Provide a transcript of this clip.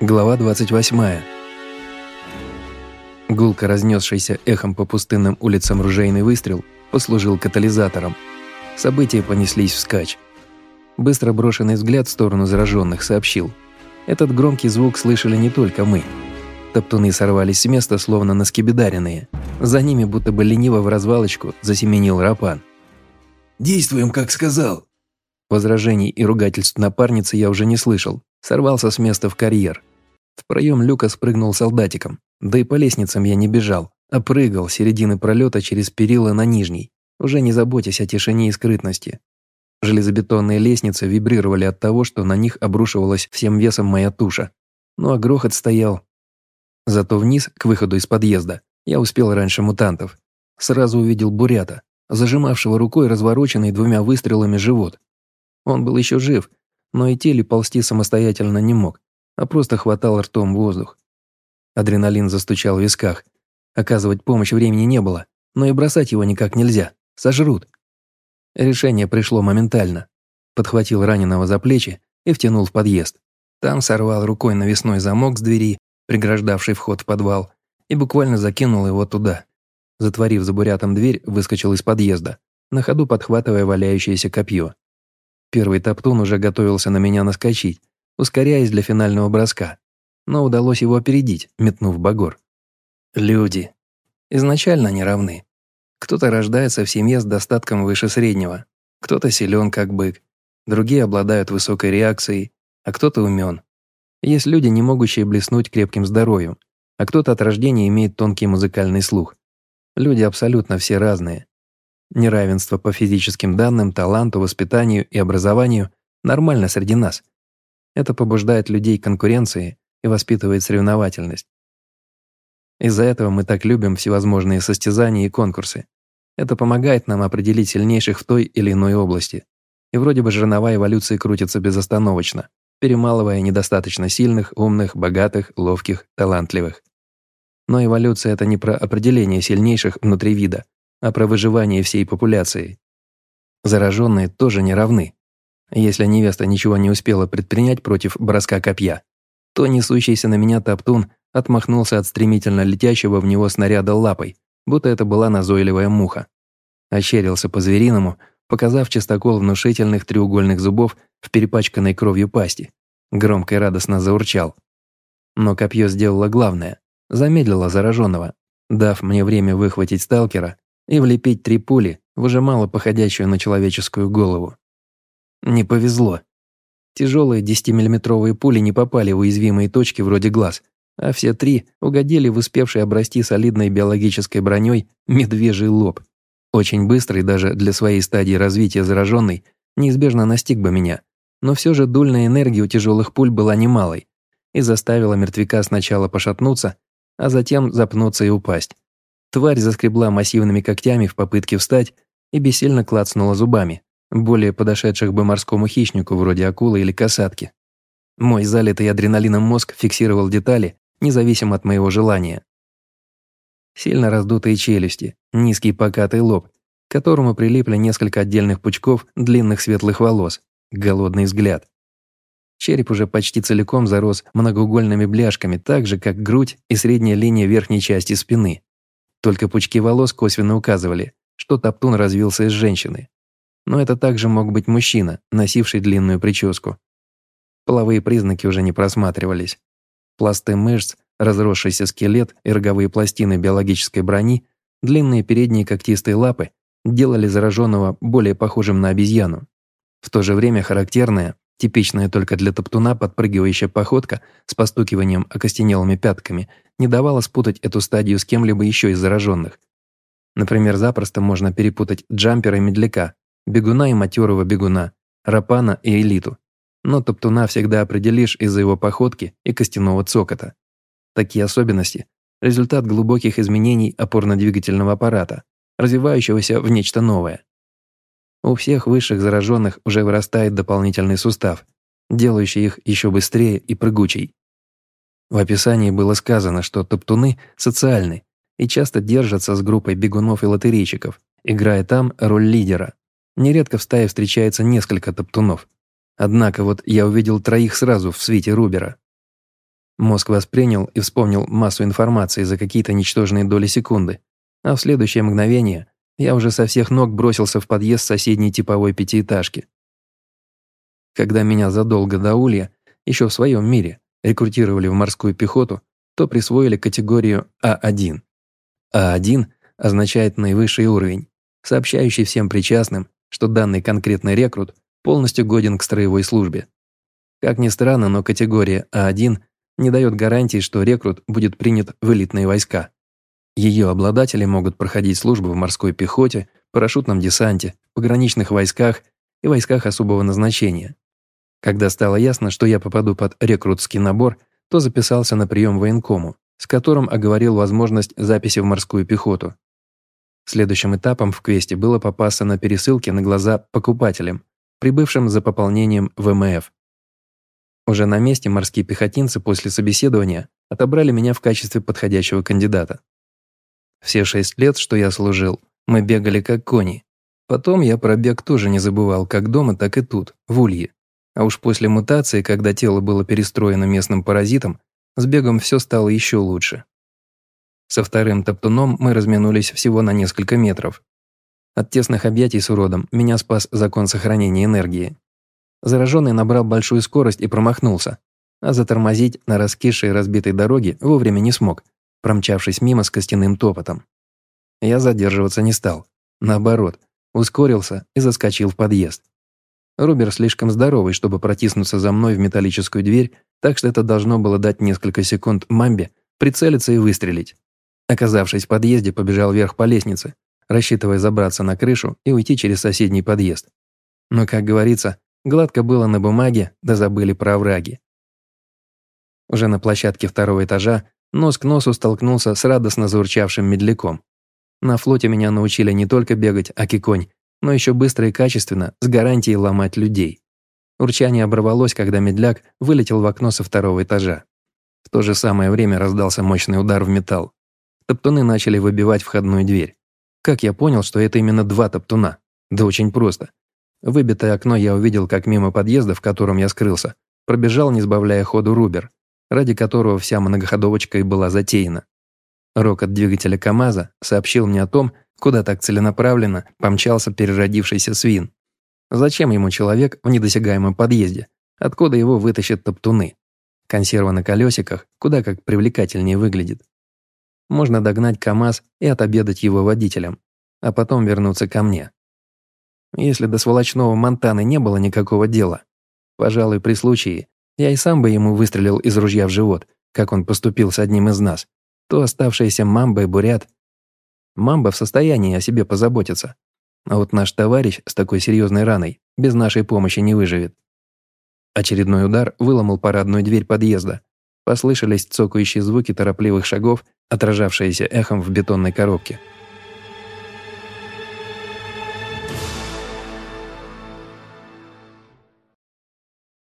Глава 28. Гулко разнесшийся эхом по пустынным улицам ружейный выстрел послужил катализатором. События понеслись вскачь. Быстро брошенный взгляд в сторону зараженных сообщил. Этот громкий звук слышали не только мы. Топтуны сорвались с места, словно наскебедаренные. За ними, будто бы лениво в развалочку, засеменил Рапан. «Действуем, как сказал!» Возражений и ругательств напарницы я уже не слышал. Сорвался с места в карьер. В проем люка спрыгнул солдатиком. Да и по лестницам я не бежал, а прыгал середины пролета через перила на нижний, уже не заботясь о тишине и скрытности. Железобетонные лестницы вибрировали от того, что на них обрушивалась всем весом моя туша. Ну а грохот стоял. Зато вниз, к выходу из подъезда, я успел раньше мутантов. Сразу увидел бурята, зажимавшего рукой развороченный двумя выстрелами живот. Он был еще жив, но идти или ползти самостоятельно не мог, а просто хватал ртом воздух. Адреналин застучал в висках. Оказывать помощь времени не было, но и бросать его никак нельзя. Сожрут. Решение пришло моментально. Подхватил раненого за плечи и втянул в подъезд. Там сорвал рукой навесной замок с двери, преграждавший вход в подвал, и буквально закинул его туда. Затворив за бурятом дверь, выскочил из подъезда, на ходу подхватывая валяющееся копье. Первый топтун уже готовился на меня наскочить, ускоряясь для финального броска, но удалось его опередить, метнув багор. Люди. Изначально не равны. Кто-то рождается в семье с достатком выше среднего, кто-то силен как бык, другие обладают высокой реакцией, а кто-то умен. Есть люди, не могущие блеснуть крепким здоровьем, а кто-то от рождения имеет тонкий музыкальный слух. Люди абсолютно все разные. Неравенство по физическим данным, таланту, воспитанию и образованию нормально среди нас. Это побуждает людей к конкуренции и воспитывает соревновательность. Из-за этого мы так любим всевозможные состязания и конкурсы. Это помогает нам определить сильнейших в той или иной области. И вроде бы жерновая эволюции крутится безостановочно, перемалывая недостаточно сильных, умных, богатых, ловких, талантливых. Но эволюция – это не про определение сильнейших внутри вида, а про выживание всей популяции. Зараженные тоже не равны. Если невеста ничего не успела предпринять против броска копья, то несущийся на меня топтун отмахнулся от стремительно летящего в него снаряда лапой, будто это была назойливая муха. Ощерился по-звериному, показав чистокол внушительных треугольных зубов в перепачканной кровью пасти. Громко и радостно заурчал. Но копье сделало главное – замедлило зараженного, дав мне время выхватить сталкера и влепить три пули в уже мало походящую на человеческую голову. Не повезло. Тяжелые 10-миллиметровые пули не попали в уязвимые точки вроде глаз, а все три угодили в успевший обрасти солидной биологической броней медвежий лоб. Очень быстрый даже для своей стадии развития зараженный неизбежно настиг бы меня, но все же дульная энергия у тяжелых пуль была немалой и заставила мертвяка сначала пошатнуться, а затем запнуться и упасть. Тварь заскребла массивными когтями в попытке встать и бессильно клацнула зубами, более подошедших бы морскому хищнику вроде акулы или касатки. Мой залитый адреналином мозг фиксировал детали, независимо от моего желания. Сильно раздутые челюсти, низкий покатый лоб, к которому прилипли несколько отдельных пучков длинных светлых волос, голодный взгляд. Череп уже почти целиком зарос многоугольными бляшками, так же, как грудь и средняя линия верхней части спины. Только пучки волос косвенно указывали, что Топтун развился из женщины. Но это также мог быть мужчина, носивший длинную прическу. Половые признаки уже не просматривались. Пласты мышц, разросшийся скелет и роговые пластины биологической брони, длинные передние когтистые лапы делали зараженного более похожим на обезьяну. В то же время характерная, типичная только для топтуна подпрыгивающая походка с постукиванием окостенелыми пятками не давала спутать эту стадию с кем-либо еще из зараженных. Например, запросто можно перепутать джампера и медляка, бегуна и матерого бегуна, рапана и элиту. Но топтуна всегда определишь из-за его походки и костяного цокота. Такие особенности – результат глубоких изменений опорно-двигательного аппарата, развивающегося в нечто новое. У всех высших зараженных уже вырастает дополнительный сустав, делающий их еще быстрее и прыгучей. В описании было сказано, что топтуны социальны и часто держатся с группой бегунов и лотерейщиков, играя там роль лидера. Нередко в стае встречается несколько топтунов. Однако вот я увидел троих сразу в свете Рубера. Мозг воспринял и вспомнил массу информации за какие-то ничтожные доли секунды, а в следующее мгновение я уже со всех ног бросился в подъезд соседней типовой пятиэтажки. Когда меня задолго до Улья, еще в своем мире, рекрутировали в морскую пехоту, то присвоили категорию А1. А1 означает наивысший уровень, сообщающий всем причастным, что данный конкретный рекрут полностью годен к строевой службе. Как ни странно, но категория А1 не дает гарантии, что рекрут будет принят в элитные войска. Ее обладатели могут проходить службу в морской пехоте, парашютном десанте, пограничных войсках и войсках особого назначения. Когда стало ясно, что я попаду под рекрутский набор, то записался на прием военкому, с которым оговорил возможность записи в морскую пехоту. Следующим этапом в квесте было попасться на пересылке на глаза покупателям, прибывшим за пополнением ВМФ. Уже на месте морские пехотинцы после собеседования отобрали меня в качестве подходящего кандидата. Все шесть лет, что я служил, мы бегали как кони. Потом я про бег тоже не забывал как дома, так и тут, в Улье. А уж после мутации, когда тело было перестроено местным паразитом, с бегом все стало еще лучше. Со вторым топтуном мы разминулись всего на несколько метров. От тесных объятий с уродом меня спас закон сохранения энергии. Зараженный набрал большую скорость и промахнулся, а затормозить на раскисшей разбитой дороге вовремя не смог, промчавшись мимо с костяным топотом. Я задерживаться не стал. Наоборот, ускорился и заскочил в подъезд. Рубер слишком здоровый, чтобы протиснуться за мной в металлическую дверь, так что это должно было дать несколько секунд мамбе прицелиться и выстрелить. Оказавшись в подъезде, побежал вверх по лестнице, рассчитывая забраться на крышу и уйти через соседний подъезд. Но, как говорится, Гладко было на бумаге, да забыли про овраги. Уже на площадке второго этажа нос к носу столкнулся с радостно заурчавшим медляком. На флоте меня научили не только бегать, а киконь, но еще быстро и качественно, с гарантией ломать людей. Урчание оборвалось, когда медляк вылетел в окно со второго этажа. В то же самое время раздался мощный удар в металл. Топтуны начали выбивать входную дверь. Как я понял, что это именно два топтуна? Да очень просто. Выбитое окно я увидел, как мимо подъезда, в котором я скрылся, пробежал, не сбавляя ходу Рубер, ради которого вся многоходовочка и была затеяна. Рокот двигателя КамАЗа сообщил мне о том, куда так целенаправленно помчался переродившийся свин. Зачем ему человек в недосягаемом подъезде? Откуда его вытащат топтуны? Консерва на колесиках куда как привлекательнее выглядит. Можно догнать КамАЗ и отобедать его водителем, а потом вернуться ко мне. Если до сволочного Монтаны не было никакого дела. Пожалуй, при случае, я и сам бы ему выстрелил из ружья в живот, как он поступил с одним из нас, то оставшиеся Мамба и Бурят. Мамба в состоянии о себе позаботиться. А вот наш товарищ с такой серьезной раной без нашей помощи не выживет. Очередной удар выломал парадную дверь подъезда. Послышались цокающие звуки торопливых шагов, отражавшиеся эхом в бетонной коробке.